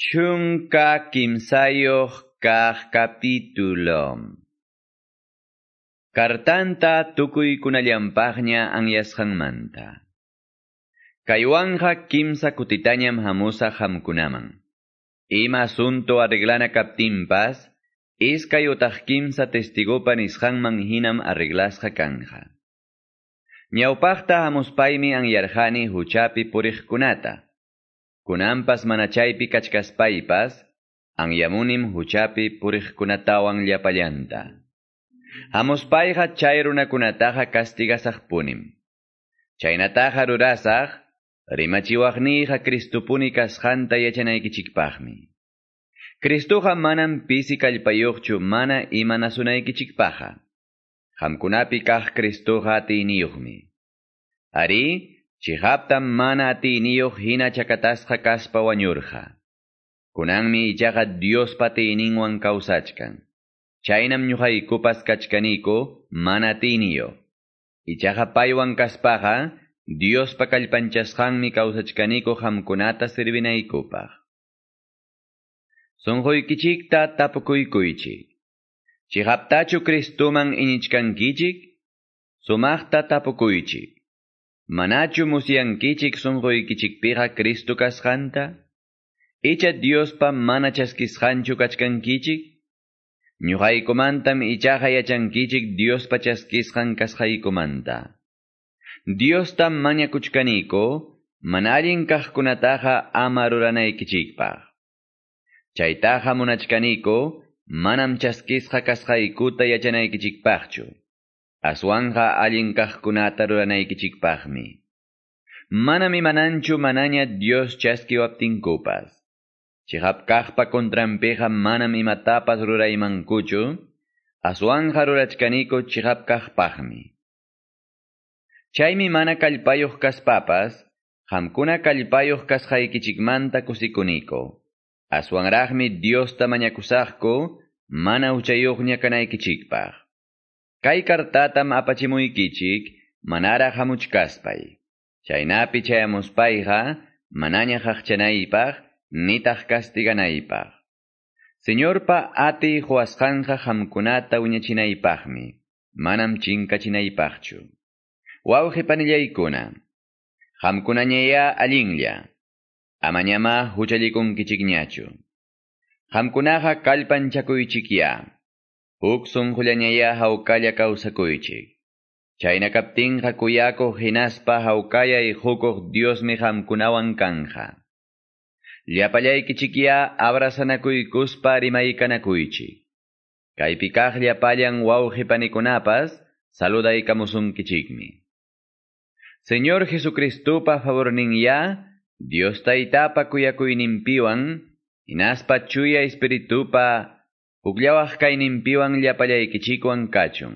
Chunka kimsayoh kah capítulo. Kartanta tukuy kunallampaqña anyasqanmanta. Kayuanja kimsa kutitañam hamusa hamkunaman. Ima asunto arreglana kaptimpas, iskay utaq kimsa testigopa nisqanman hinam arreglasqa kanja. Ñawpaqta hamuspaymi anyarjani huchapi puriqkunata. Kunampas manachaypi kachkaspaypas, anyamunim huchapi puriqkunatawan llapallanta. Hamuspayqa chay runakunataqa kastigasaq punim. Chaynataqa rurasaq, rimachiwaqniyqa Cristupuni kasqanta yachanaykichikpaqmi. Cristuqa manam pisi kallpayuqchu mana ima nasunaykichikpaqa. Hamkunapi kaq Cristuqa atiniyuqmi. Ari, Chihaptam mana atiniyuq hina chakatasqa kaspa wañurqa. Kunanmi ichaqa Dios patininwan kawsachkan. Chaynam ñuqaykupas kachkaniko mana atiniyuq. Ichaqa paywan kaspaqa Dios pa kallpanchasqanmi kawsachkaniko hamkunata sirvinaykupaq. Sunquykichikta tapukuykuychik. Chihaptachu Kristuman inichkankichik, sumaqta tapukuychik. Manachu musyankichik sunquykichikpiqa Cristo kasqanta? Icha Diospa mana chaskisqanchu kachkankichik? Ñuqaykumantam ichaqa yachankichik Diospa chaskisqan kasqaykumanta. Diostam mañakuchkaniko, mana allin kaqkunataqa ama ruranaykichikpaq. Chaytaqa munachkaniko, manam chaskisqa kasqaykuta yachanaykichikpaqchu. Aswanja allin kaqkunata ruranaykichikpaqmi. Manam imananchu manaña Dios chaskiwaptinkupas. Chihapkaqpa kontranpiqa manam imatapas ruraymankuchu, aswanja rurachkaniko chihapkaqpaqmi. Chaymi mana kallpayuq kaspapas, qamkuna kallpayuq kasqaykichikmanta kusikuniko. Aswanraqmi Diosta mañakusaqku, mana uchayuqña kanaykichikpaq. Kay kartatam apachimuykichik, manara hamuchkaspay. Chaynapi chayamuspayqa, manaña haqchanaypaq, nitaq castiganaypaq. Señorpa ati huasqanja hamkunata uñachinaypaqmi, manam chinkachinaypaqchu. Wawqi panillaykuna, hamkunañaya allinlla, amañama huchallikunkichikñachu. Hamkunaqa kallpanchakuychikya, huk sunqullañaya hawkalla kawsakuychik. Chayna kaptinqa kuyakuq hinaspa hawkallay hukuq Diosmi hamkunawan kanja. Llapallaykichikya abrasanakuykuspa rimaykanakuychik. Kaypi kaq llapallan wawqi panikunapas saludaykamusunkichikmi. Señor Jesucristupa favorninya, Dios taytapa kuyakuyninpiwan, hinaspa chuya espiritupa Uklawaq kayninpiwan llapallaykichikwan kachun.